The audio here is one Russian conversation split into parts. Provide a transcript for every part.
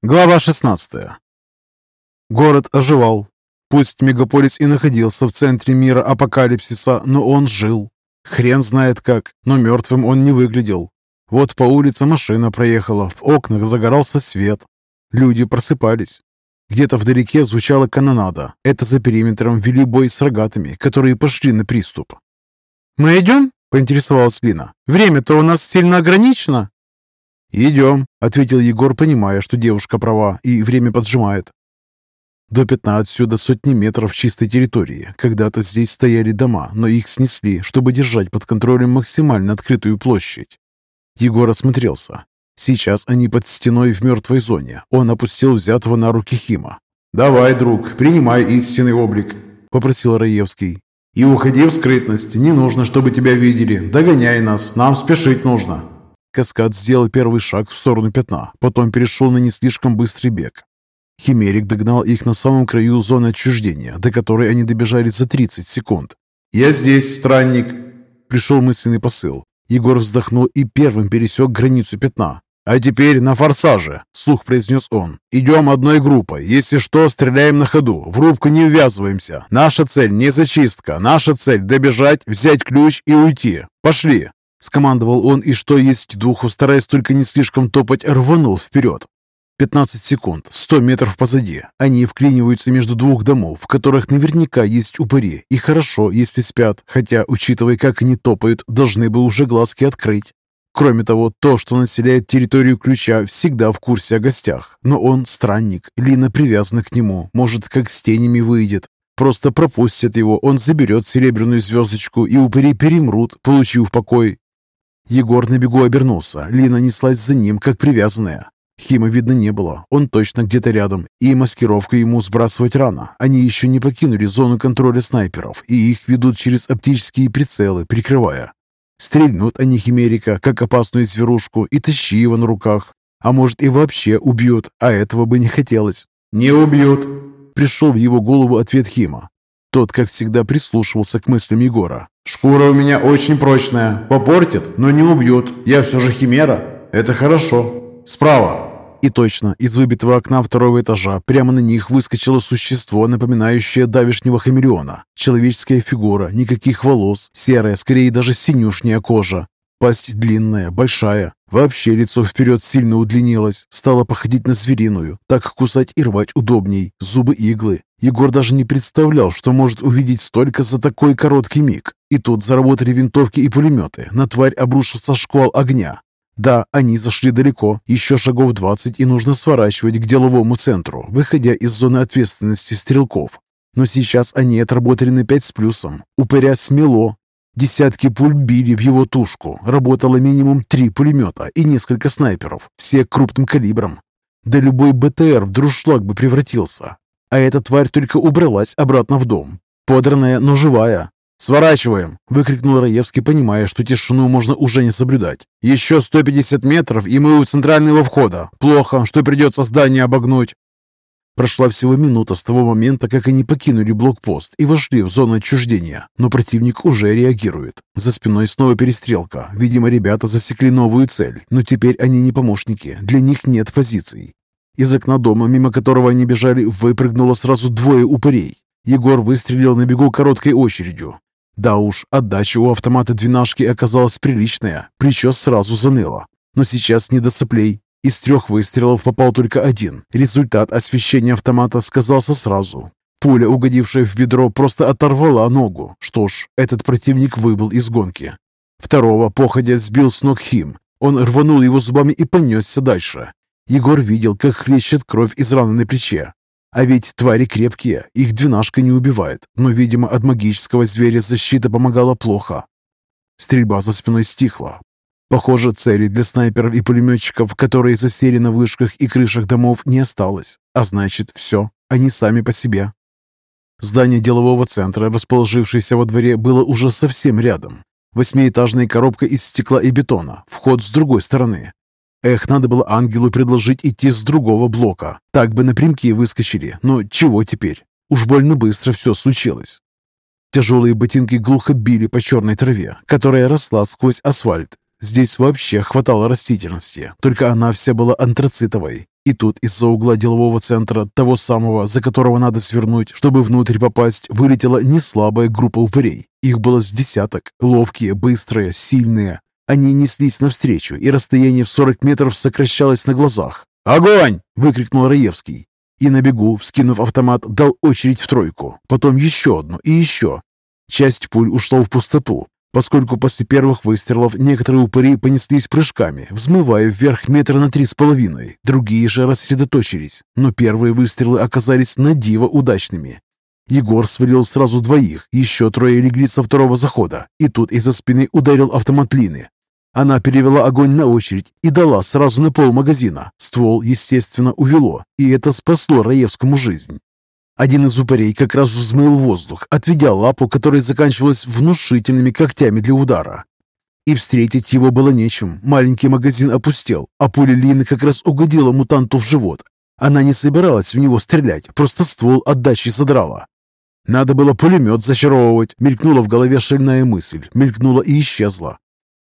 Глава 16. Город оживал. Пусть мегаполис и находился в центре мира апокалипсиса, но он жил. Хрен знает как, но мертвым он не выглядел. Вот по улице машина проехала, в окнах загорался свет. Люди просыпались. Где-то вдалеке звучала канонада. Это за периметром вели бой с рогатами, которые пошли на приступ. «Мы идем?» – поинтересовалась Лина. «Время-то у нас сильно ограничено». «Идем», — ответил Егор, понимая, что девушка права и время поджимает. До пятна отсюда сотни метров чистой территории. Когда-то здесь стояли дома, но их снесли, чтобы держать под контролем максимально открытую площадь. Егор осмотрелся. Сейчас они под стеной в мертвой зоне. Он опустил взятого на руки Хима. «Давай, друг, принимай истинный облик», — попросил Раевский. «И уходи в скрытность. Не нужно, чтобы тебя видели. Догоняй нас. Нам спешить нужно». Каскад сделал первый шаг в сторону пятна, потом перешел на не слишком быстрый бег. Химерик догнал их на самом краю зоны отчуждения, до которой они добежали за 30 секунд. «Я здесь, странник!» Пришел мысленный посыл. Егор вздохнул и первым пересек границу пятна. «А теперь на форсаже!» – слух произнес он. «Идем одной группой. Если что, стреляем на ходу. В рубку не ввязываемся. Наша цель не зачистка. Наша цель – добежать, взять ключ и уйти. Пошли!» Скомандовал он и что есть духу, стараясь только не слишком топать, рванул вперед. 15 секунд, 100 метров позади. Они вклиниваются между двух домов, в которых наверняка есть упыри. И хорошо, если спят, хотя, учитывая, как они топают, должны бы уже глазки открыть. Кроме того, то, что населяет территорию ключа, всегда в курсе о гостях. Но он странник, Лина привязана к нему, может, как с тенями выйдет. Просто пропустят его, он заберет серебряную звездочку, и упыри перемрут, получив покой. Егор на бегу обернулся. Лина неслась за ним, как привязанная. Хима видно не было, он точно где-то рядом, и маскировку ему сбрасывать рано. Они еще не покинули зону контроля снайперов, и их ведут через оптические прицелы, прикрывая. Стрельнут они Химерика, как опасную зверушку, и тащи его на руках. А может и вообще убьют, а этого бы не хотелось. «Не убьют!» Пришел в его голову ответ Хима. Тот, как всегда, прислушивался к мыслям Егора. «Шкура у меня очень прочная. Попортит, но не убьют. Я все же химера. Это хорошо. Справа!» И точно, из выбитого окна второго этажа прямо на них выскочило существо, напоминающее давешнего хамелеона. Человеческая фигура, никаких волос, серая, скорее даже синюшняя кожа. Пасть длинная, большая. Вообще лицо вперед сильно удлинилось, стало походить на звериную. Так кусать и рвать удобней. Зубы иглы. Егор даже не представлял, что может увидеть столько за такой короткий миг. И тут заработали винтовки и пулеметы. На тварь обрушился шквал огня. Да, они зашли далеко, еще шагов 20, и нужно сворачивать к деловому центру, выходя из зоны ответственности стрелков. Но сейчас они отработали на 5 с плюсом. Упыря смело, Десятки пуль били в его тушку. Работало минимум три пулемета и несколько снайперов, все крупным калибром. Да любой БТР в дружшлаг бы превратился. А эта тварь только убралась обратно в дом. Подранная, но живая. «Сворачиваем!» – выкрикнул Раевский, понимая, что тишину можно уже не соблюдать. «Еще 150 метров, и мы у центрального входа. Плохо, что придется здание обогнуть». Прошла всего минута с того момента, как они покинули блокпост и вошли в зону отчуждения, но противник уже реагирует. За спиной снова перестрелка. Видимо, ребята засекли новую цель, но теперь они не помощники, для них нет позиций. Из окна дома, мимо которого они бежали, выпрыгнуло сразу двое упырей. Егор выстрелил на бегу короткой очередью. Да уж, отдача у автомата двенашки оказалась приличная, плечо сразу заныло. Но сейчас не до соплей, из трех выстрелов попал только один. Результат освещения автомата сказался сразу. Пуля, угодившая в бедро, просто оторвала ногу. Что ж, этот противник выбыл из гонки. Второго, походя, сбил с ног Хим. Он рванул его зубами и понесся дальше. Егор видел, как хлещет кровь из раны на плече. А ведь твари крепкие, их двенашка не убивает, но, видимо, от магического зверя защита помогала плохо. Стрельба за спиной стихла. Похоже, цели для снайперов и пулеметчиков, которые засели на вышках и крышах домов, не осталось. А значит, все, они сами по себе. Здание делового центра, расположившееся во дворе, было уже совсем рядом. Восьмиэтажная коробка из стекла и бетона, вход с другой стороны. Эх, надо было ангелу предложить идти с другого блока. Так бы напрямки выскочили. Но чего теперь? Уж больно быстро все случилось. Тяжелые ботинки глухо били по черной траве, которая росла сквозь асфальт. Здесь вообще хватало растительности, только она вся была антрацитовой. И тут из-за угла делового центра, того самого, за которого надо свернуть, чтобы внутрь попасть, вылетела неслабая группа упырей. Их было с десяток, ловкие, быстрые, сильные. Они неслись навстречу, и расстояние в 40 метров сокращалось на глазах. «Огонь!» – выкрикнул Раевский. И на бегу, вскинув автомат, дал очередь в тройку. Потом еще одну и еще. Часть пуль ушла в пустоту, поскольку после первых выстрелов некоторые упыри понеслись прыжками, взмывая вверх метра на три с половиной. Другие же рассредоточились, но первые выстрелы оказались на диво удачными. Егор свалил сразу двоих, еще трое легли со второго захода, и тут из-за спины ударил автомат Лины. Она перевела огонь на очередь и дала сразу на пол магазина. Ствол, естественно, увело, и это спасло Раевскому жизнь. Один из упырей как раз взмыл воздух, отведя лапу, которая заканчивалась внушительными когтями для удара. И встретить его было нечем. Маленький магазин опустел, а пуля Лины как раз угодила мутанту в живот. Она не собиралась в него стрелять, просто ствол отдачи задрала. Надо было пулемет зачаровывать. Мелькнула в голове шальная мысль, мелькнула и исчезла.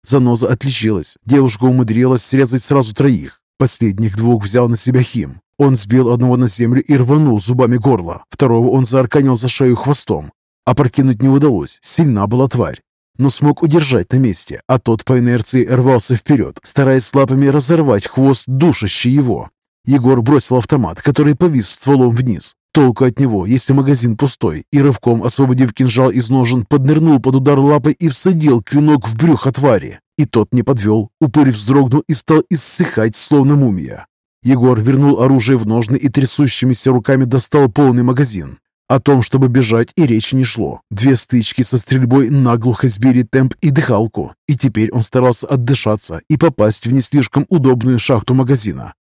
Заноза отличилась. Девушка умудрилась срезать сразу троих. Последних двух взял на себя Хим. Он сбил одного на землю и рванул зубами горло. Второго он заарканил за шею хвостом. Опрокинуть не удалось, сильна была тварь. Но смог удержать на месте, а тот по инерции рвался вперед, стараясь лапами разорвать хвост душащий его. Егор бросил автомат, который повис стволом вниз. Толку от него, если магазин пустой, и рывком, освободив кинжал из ножен, поднырнул под удар лапы и всадил клинок в брюхо твари. И тот не подвел. Упырь вздрогнул и стал иссыхать, словно мумия. Егор вернул оружие в ножны и трясущимися руками достал полный магазин. О том, чтобы бежать, и речи не шло. Две стычки со стрельбой наглухо сбили темп и дыхалку, и теперь он старался отдышаться и попасть в не слишком удобную шахту магазина.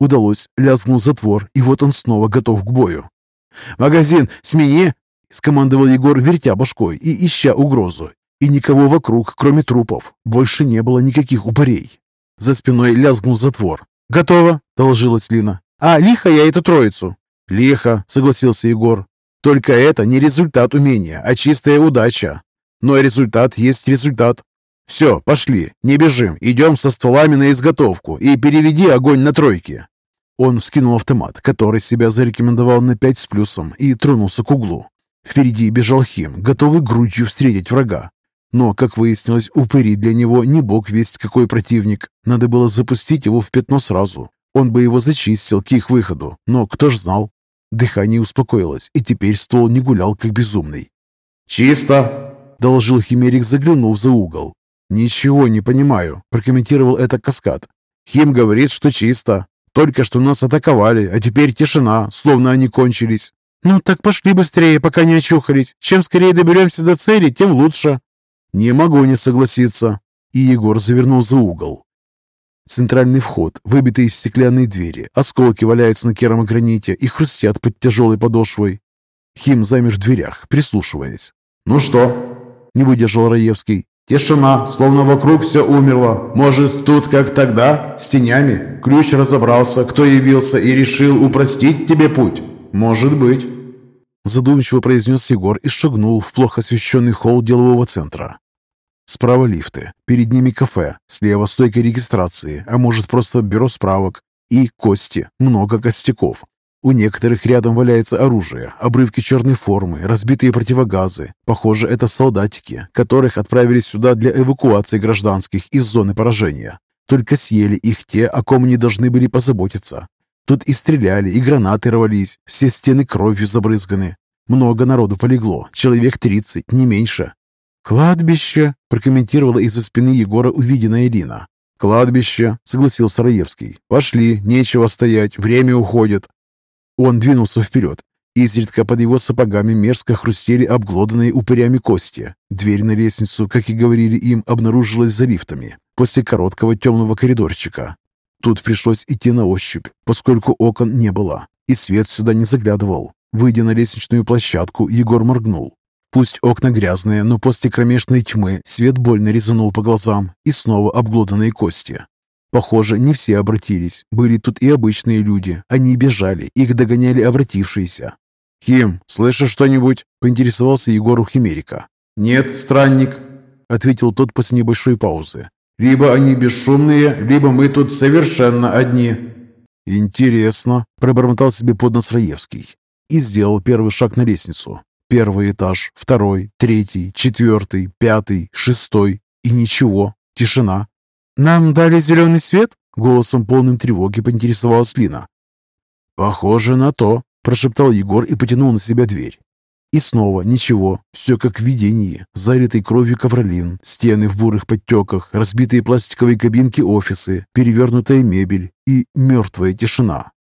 Удалось, лязгнул затвор, и вот он снова готов к бою. «Магазин, смени!» — скомандовал Егор, вертя башкой и ища угрозу. И никого вокруг, кроме трупов. Больше не было никаких упырей. За спиной лязгнул затвор. «Готово!» — доложилась Лина. «А, лихо я эту троицу!» «Лихо!» — согласился Егор. «Только это не результат умения, а чистая удача. Но результат есть результат. Все, пошли, не бежим, идем со стволами на изготовку и переведи огонь на тройки». Он вскинул автомат, который себя зарекомендовал на пять с плюсом, и тронулся к углу. Впереди бежал Хим, готовый грудью встретить врага. Но, как выяснилось, упыри для него не бог весть какой противник. Надо было запустить его в пятно сразу. Он бы его зачистил к их выходу, но кто ж знал? Дыхание успокоилось, и теперь ствол не гулял, как безумный. «Чисто!» – доложил Химерик, заглянув за угол. «Ничего не понимаю», – прокомментировал это каскад. «Хим говорит, что чисто. Только что нас атаковали, а теперь тишина, словно они кончились». «Ну так пошли быстрее, пока не очухались. Чем скорее доберемся до цели, тем лучше», «Не могу не согласиться». И Егор завернул за угол. Центральный вход, выбитый из стеклянной двери, осколки валяются на керамограните и хрустят под тяжелой подошвой. Хим замер в дверях, прислушиваясь. «Ну что?» – не выдержал Раевский. «Тишина, словно вокруг все умерло. Может, тут как тогда, с тенями? Ключ разобрался, кто явился и решил упростить тебе путь? Может быть». Задумчиво произнес Егор и шагнул в плохо освещенный холл делового центра. Справа лифты, перед ними кафе, слева стойка регистрации, а может просто бюро справок. И кости, много костяков. У некоторых рядом валяется оружие, обрывки черной формы, разбитые противогазы. Похоже, это солдатики, которых отправили сюда для эвакуации гражданских из зоны поражения. Только съели их те, о ком они должны были позаботиться. Тут и стреляли, и гранаты рвались, все стены кровью забрызганы. Много народу полегло, человек тридцать, не меньше. «Кладбище», – прокомментировала из-за спины Егора увиденная Лина. «Кладбище», – согласился Раевский. «Пошли, нечего стоять, время уходит». Он двинулся вперед. Изредка под его сапогами мерзко хрустели обглоданные упырями кости. Дверь на лестницу, как и говорили им, обнаружилась за лифтами, после короткого темного коридорчика. Тут пришлось идти на ощупь, поскольку окон не было, и свет сюда не заглядывал. Выйдя на лестничную площадку, Егор моргнул. Пусть окна грязные, но после кромешной тьмы свет больно резанул по глазам и снова обглоданные кости. Похоже, не все обратились. Были тут и обычные люди. Они бежали, их догоняли обратившиеся. «Хим, слышишь что-нибудь?» – поинтересовался Егор у Химерика. «Нет, странник», – ответил тот после небольшой паузы. Либо они бесшумные, либо мы тут совершенно одни». «Интересно», – пробормотал себе под нос Раевский и сделал первый шаг на лестницу. Первый этаж, второй, третий, четвертый, пятый, шестой. И ничего, тишина. «Нам дали зеленый свет?» – голосом полным тревоги поинтересовалась Лина. «Похоже на то», – прошептал Егор и потянул на себя дверь. И снова ничего, все как в видении. Залитый кровью ковролин, стены в бурых подтеках, разбитые пластиковые кабинки офисы, перевернутая мебель и мертвая тишина.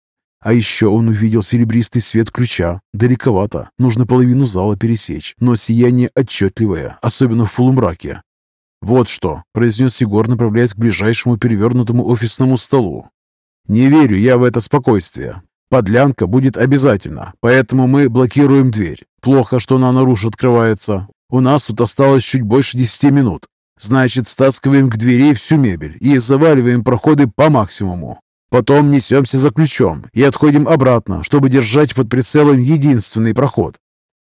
А еще он увидел серебристый свет ключа. Далековато, нужно половину зала пересечь, но сияние отчетливое, особенно в полумраке. «Вот что», – произнес Егор, направляясь к ближайшему перевернутому офисному столу. «Не верю я в это спокойствие. Подлянка будет обязательно, поэтому мы блокируем дверь. Плохо, что она наружу открывается. У нас тут осталось чуть больше десяти минут. Значит, стаскиваем к двери всю мебель и заваливаем проходы по максимуму. Потом несемся за ключом и отходим обратно, чтобы держать под прицелом единственный проход.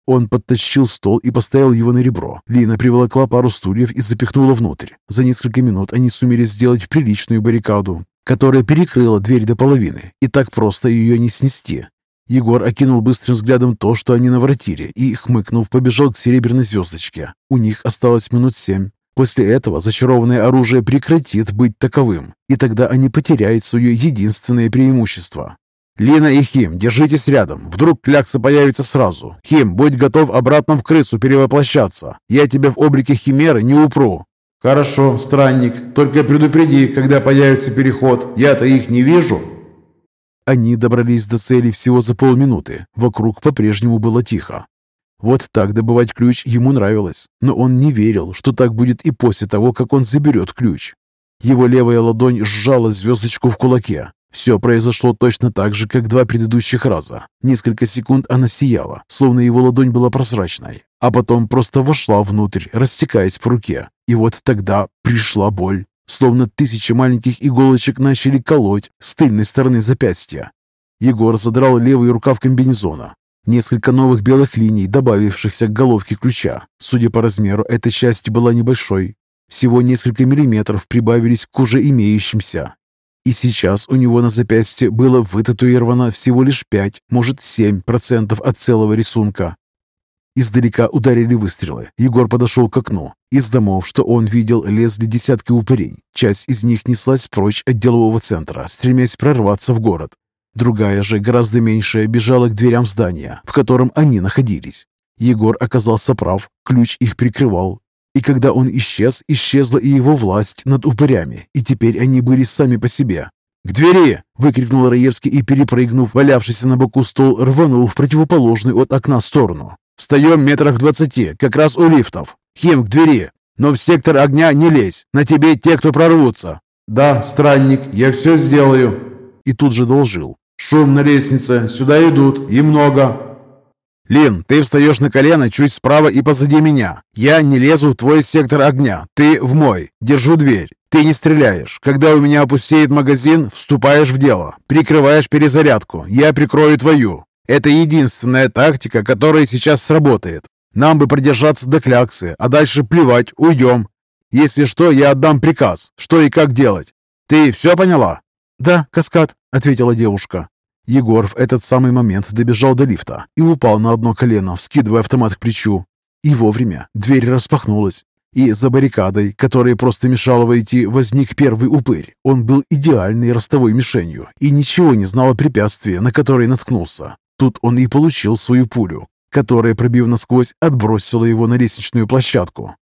Он подтащил стол и поставил его на ребро. Лина приволокла пару стульев и запихнула внутрь. За несколько минут они сумели сделать приличную баррикаду, которая перекрыла дверь до половины, и так просто ее не снести. Егор окинул быстрым взглядом то, что они наворотили, и, хмыкнув, побежал к серебряной звездочке. У них осталось минут семь. После этого зачарованное оружие прекратит быть таковым, и тогда они потеряют свое единственное преимущество. «Лина и Хим, держитесь рядом. Вдруг клякса появится сразу. Хим, будь готов обратно в крысу перевоплощаться. Я тебя в облике химеры не упру». «Хорошо, странник. Только предупреди, когда появится переход. Я-то их не вижу». Они добрались до цели всего за полминуты. Вокруг по-прежнему было тихо. Вот так добывать ключ ему нравилось, но он не верил, что так будет и после того, как он заберет ключ. Его левая ладонь сжала звездочку в кулаке. Все произошло точно так же, как два предыдущих раза. Несколько секунд она сияла, словно его ладонь была прозрачной, а потом просто вошла внутрь, растекаясь в руке. И вот тогда пришла боль. Словно тысячи маленьких иголочек начали колоть с тыльной стороны запястья. Егор задрал левый рукав комбинезона. Несколько новых белых линий, добавившихся к головке ключа. Судя по размеру, эта часть была небольшой. Всего несколько миллиметров прибавились к уже имеющимся. И сейчас у него на запястье было вытатуировано всего лишь 5, может 7% от целого рисунка. Издалека ударили выстрелы. Егор подошел к окну. Из домов, что он видел, лезли десятки упырей. Часть из них неслась прочь от делового центра, стремясь прорваться в город. Другая же, гораздо меньшая, бежала к дверям здания, в котором они находились. Егор оказался прав, ключ их прикрывал. И когда он исчез, исчезла и его власть над упырями, и теперь они были сами по себе. «К двери!» – выкрикнул Раевский и, перепрыгнув валявшийся на боку стол, рванул в противоположную от окна сторону. Встаем метрах двадцати, как раз у лифтов. Хим, к двери. Но в сектор огня не лезь. На тебе те, кто прорвутся. Да, странник, я все сделаю. И тут же должил. Шум на лестнице. Сюда идут. И много. Лин, ты встаешь на колено чуть справа и позади меня. Я не лезу в твой сектор огня. Ты в мой. Держу дверь. Ты не стреляешь. Когда у меня опустеет магазин, вступаешь в дело. Прикрываешь перезарядку. Я прикрою твою. Это единственная тактика, которая сейчас сработает. Нам бы продержаться до кляксы, а дальше плевать, уйдем. Если что, я отдам приказ, что и как делать. Ты все поняла?» «Да, каскад», — ответила девушка. Егор в этот самый момент добежал до лифта и упал на одно колено, вскидывая автомат к плечу. И вовремя дверь распахнулась, и за баррикадой, которая просто мешала войти, возник первый упырь. Он был идеальной ростовой мишенью и ничего не знал о препятствии, на которое наткнулся. Тут он и получил свою пулю, которая, пробив насквозь, отбросила его на лестничную площадку.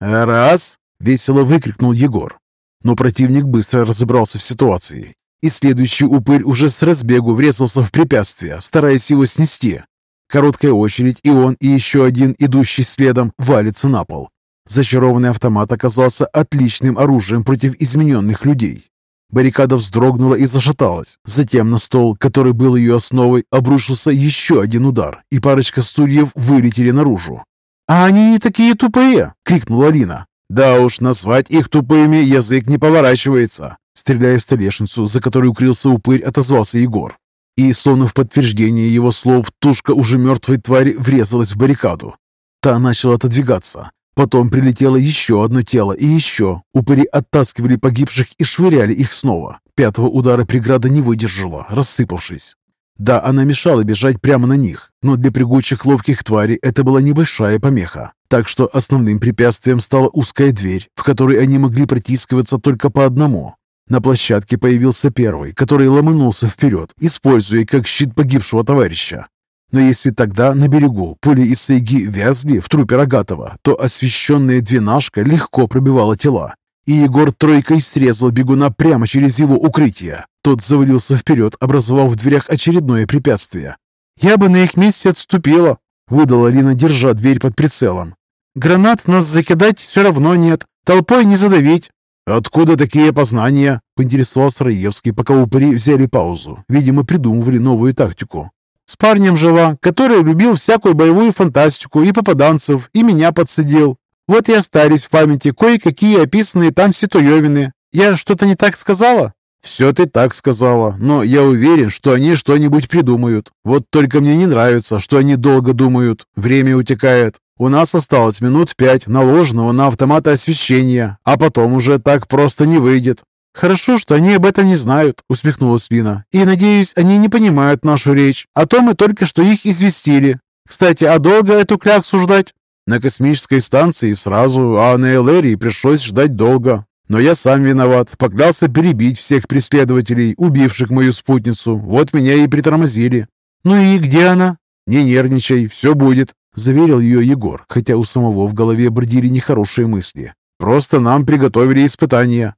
«Раз!» — весело выкрикнул Егор. Но противник быстро разобрался в ситуации, и следующий упырь уже с разбегу врезался в препятствие, стараясь его снести. Короткая очередь, и он, и еще один, идущий следом, валится на пол. Зачарованный автомат оказался отличным оружием против измененных людей. Баррикада вздрогнула и зашаталась. Затем на стол, который был ее основой, обрушился еще один удар, и парочка стульев вылетели наружу. «А они не такие тупые!» — крикнула Алина. «Да уж, назвать их тупыми язык не поворачивается!» Стреляя в столешницу, за которой укрылся упырь, отозвался Егор. И, словно в подтверждение его слов, тушка уже мертвой твари врезалась в баррикаду. Та начала отодвигаться. Потом прилетело еще одно тело и еще. Упыри оттаскивали погибших и швыряли их снова. Пятого удара преграда не выдержала, рассыпавшись. Да, она мешала бежать прямо на них, но для прыгучих ловких тварей это была небольшая помеха. Так что основным препятствием стала узкая дверь, в которой они могли протискиваться только по одному. На площадке появился первый, который ломанулся вперед, используя как щит погибшего товарища. Но если тогда на берегу пули из сайги вязли в трупе Рогатого, то освещенная двенашка легко пробивала тела. И Егор тройкой срезал бегуна прямо через его укрытие. Тот завалился вперед, образовав в дверях очередное препятствие. «Я бы на их месте отступила», — выдала Лина, держа дверь под прицелом. «Гранат нас закидать все равно нет, толпой не задавить». «Откуда такие познания?» — поинтересовался Раевский, пока упыри взяли паузу. Видимо, придумывали новую тактику. С парнем жила, который любил всякую боевую фантастику и попаданцев, и меня подсадил. Вот и остались в памяти кое-какие описанные там ситуевины. Я что-то не так сказала?» «Все ты так сказала, но я уверен, что они что-нибудь придумают. Вот только мне не нравится, что они долго думают. Время утекает. У нас осталось минут пять наложенного на автоматы освещения, а потом уже так просто не выйдет. «Хорошо, что они об этом не знают», — усмехнулась Лина. «И, надеюсь, они не понимают нашу речь, а то мы только что их известили. Кстати, а долго эту кляксу ждать?» «На космической станции сразу, а на Элэрии пришлось ждать долго. Но я сам виноват, поклялся перебить всех преследователей, убивших мою спутницу. Вот меня и притормозили». «Ну и где она?» «Не нервничай, все будет», — заверил ее Егор, хотя у самого в голове бродили нехорошие мысли. «Просто нам приготовили испытания».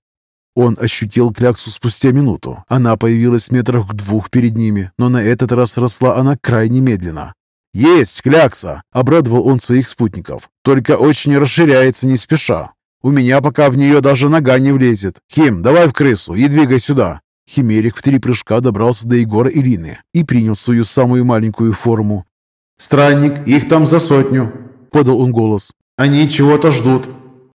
Он ощутил кляксу спустя минуту. Она появилась метрах в двух перед ними, но на этот раз росла она крайне медленно. «Есть клякса!» – обрадовал он своих спутников. «Только очень расширяется не спеша. У меня пока в нее даже нога не влезет. Хим, давай в крысу и двигай сюда!» Химерик в три прыжка добрался до Егора и Лины и принял свою самую маленькую форму. «Странник, их там за сотню!» – подал он голос. «Они чего-то ждут!»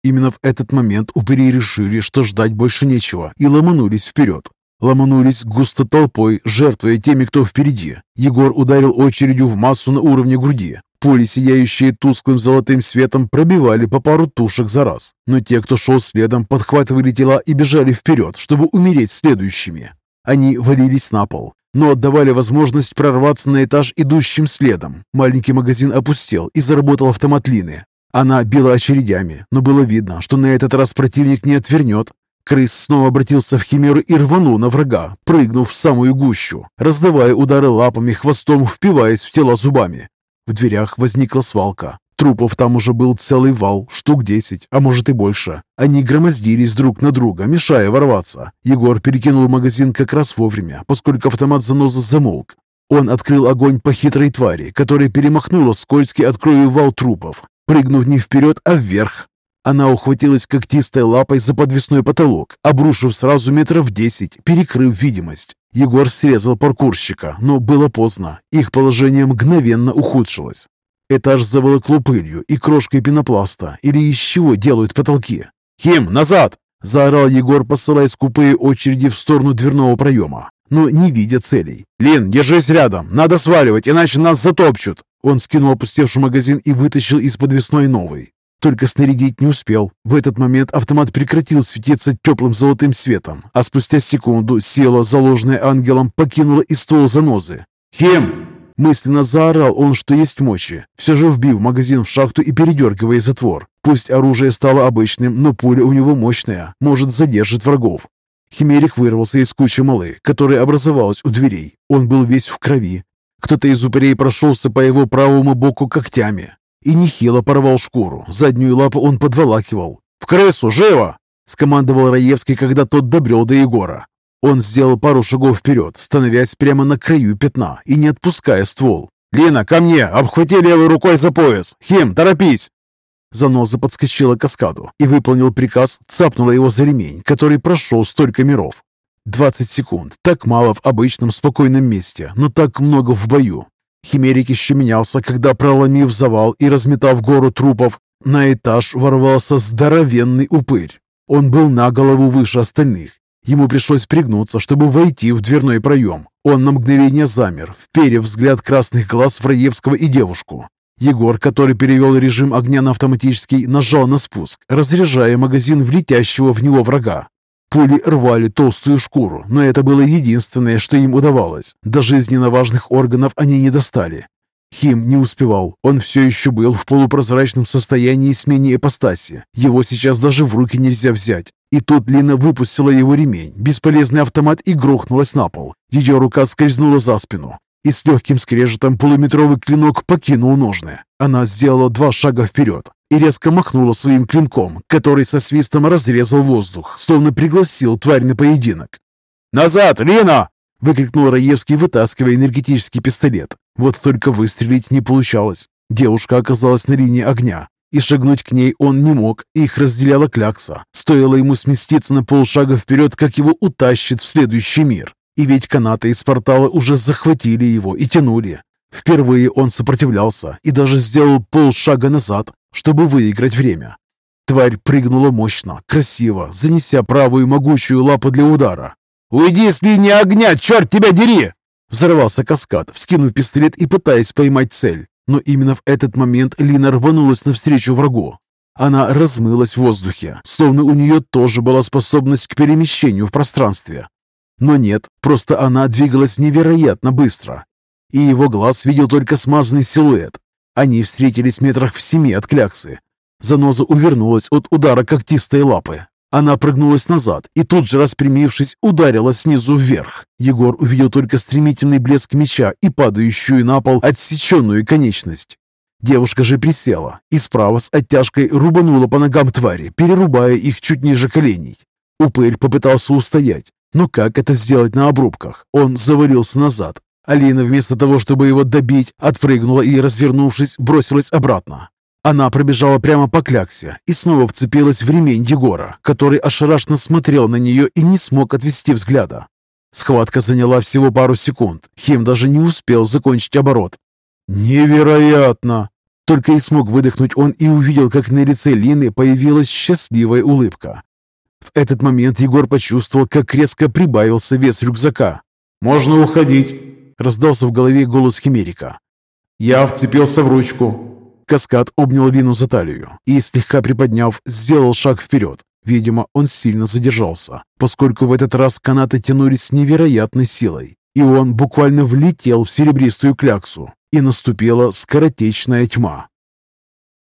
Именно в этот момент упыри решили, что ждать больше нечего, и ломанулись вперед. Ломанулись густо толпой, жертвуя теми, кто впереди. Егор ударил очередью в массу на уровне груди. Пули, сияющие тусклым золотым светом, пробивали по пару тушек за раз. Но те, кто шел следом, подхватывали тела и бежали вперед, чтобы умереть следующими. Они валились на пол, но отдавали возможность прорваться на этаж идущим следом. Маленький магазин опустел и заработал автомат Лины. Она била очередями, но было видно, что на этот раз противник не отвернет. Крыс снова обратился в химеру и рванул на врага, прыгнув в самую гущу, раздавая удары лапами, хвостом впиваясь в тела зубами. В дверях возникла свалка. Трупов там уже был целый вал, штук десять, а может и больше. Они громоздились друг на друга, мешая ворваться. Егор перекинул магазин как раз вовремя, поскольку автомат заноза замолк. Он открыл огонь по хитрой твари, которая перемахнула скользкий от крови вал трупов прыгнув не вперед, а вверх. Она ухватилась когтистой лапой за подвесной потолок, обрушив сразу метров десять, перекрыв видимость. Егор срезал паркурщика, но было поздно. Их положение мгновенно ухудшилось. Этаж заволокло пылью и крошкой пенопласта, или из чего делают потолки. «Хим, назад!» – заорал Егор, посылая скупые очереди в сторону дверного проема, но не видя целей. «Лин, держись рядом, надо сваливать, иначе нас затопчут!» Он скинул опустевший магазин и вытащил из подвесной новый. Только снарядить не успел. В этот момент автомат прекратил светиться теплым золотым светом, а спустя секунду сила, заложенная ангелом, покинула и ствол занозы. «Хим!» Мысленно заорал он, что есть мочи, все же вбив магазин в шахту и передергивая затвор. Пусть оружие стало обычным, но пуля у него мощная, может задержит врагов. Химерик вырвался из кучи малы, которая образовалась у дверей. Он был весь в крови, кто-то из упырей прошелся по его правому боку когтями и нехило порвал шкуру. Заднюю лапу он подволакивал. «В крысу! Живо!» – скомандовал Раевский, когда тот добрел до Егора. Он сделал пару шагов вперед, становясь прямо на краю пятна и не отпуская ствол. «Лина, ко мне! Обхвати левой рукой за пояс! Хим, торопись!» Заноза подскочила к каскаду и выполнил приказ, цапнула его за ремень, который прошел столько миров. 20 секунд. Так мало в обычном спокойном месте, но так много в бою. Химерик еще менялся, когда, проломив завал и разметав гору трупов, на этаж ворвался здоровенный упырь. Он был на голову выше остальных. Ему пришлось пригнуться, чтобы войти в дверной проем. Он на мгновение замер, вперев взгляд красных глаз в Раевского и девушку. Егор, который перевел режим огня на автоматический, нажал на спуск, разряжая магазин в летящего в него врага. Пули рвали толстую шкуру, но это было единственное, что им удавалось. До жизненно важных органов они не достали. Хим не успевал. Он все еще был в полупрозрачном состоянии смене ипостаси. Его сейчас даже в руки нельзя взять. И тут Лина выпустила его ремень, бесполезный автомат и грохнулась на пол. Ее рука скользнула за спину. И с легким скрежетом полуметровый клинок покинул ножны. Она сделала два шага вперед и резко махнула своим клинком, который со свистом разрезал воздух, словно пригласил тварь на поединок. «Назад, Лина!» — выкрикнул Раевский, вытаскивая энергетический пистолет. Вот только выстрелить не получалось. Девушка оказалась на линии огня, и шагнуть к ней он не мог, их разделяла клякса. Стоило ему сместиться на полшага вперед, как его утащит в следующий мир. И ведь канаты из портала уже захватили его и тянули. Впервые он сопротивлялся и даже сделал полшага назад, чтобы выиграть время. Тварь прыгнула мощно, красиво, занеся правую могучую лапу для удара. «Уйди с линии огня, черт тебя дери!» Взорвался каскад, вскинув пистолет и пытаясь поймать цель. Но именно в этот момент Лина рванулась навстречу врагу. Она размылась в воздухе, словно у нее тоже была способность к перемещению в пространстве. Но нет, просто она двигалась невероятно быстро, и его глаз видел только смазанный силуэт. Они встретились метрах в семи от кляксы. Заноза увернулась от удара когтистой лапы. Она прыгнулась назад и тут же, распрямившись, ударила снизу вверх. Егор увидел только стремительный блеск меча и падающую на пол отсеченную конечность. Девушка же присела и справа с оттяжкой рубанула по ногам твари, перерубая их чуть ниже коленей. Упырь попытался устоять, но как это сделать на обрубках? Он завалился назад. Алина вместо того, чтобы его добить, отпрыгнула и, развернувшись, бросилась обратно. Она пробежала прямо по кляксе и снова вцепилась в ремень Егора, который ошарашенно смотрел на нее и не смог отвести взгляда. Схватка заняла всего пару секунд. Хим даже не успел закончить оборот. «Невероятно!» Только и смог выдохнуть он и увидел, как на лице Лины появилась счастливая улыбка. В этот момент Егор почувствовал, как резко прибавился вес рюкзака. «Можно уходить», — раздался в голове голос Химерика. «Я вцепился в ручку. Каскад обнял Лину за талию и, слегка приподняв, сделал шаг вперед. Видимо, он сильно задержался, поскольку в этот раз канаты тянулись с невероятной силой, и он буквально влетел в серебристую кляксу, и наступила скоротечная тьма.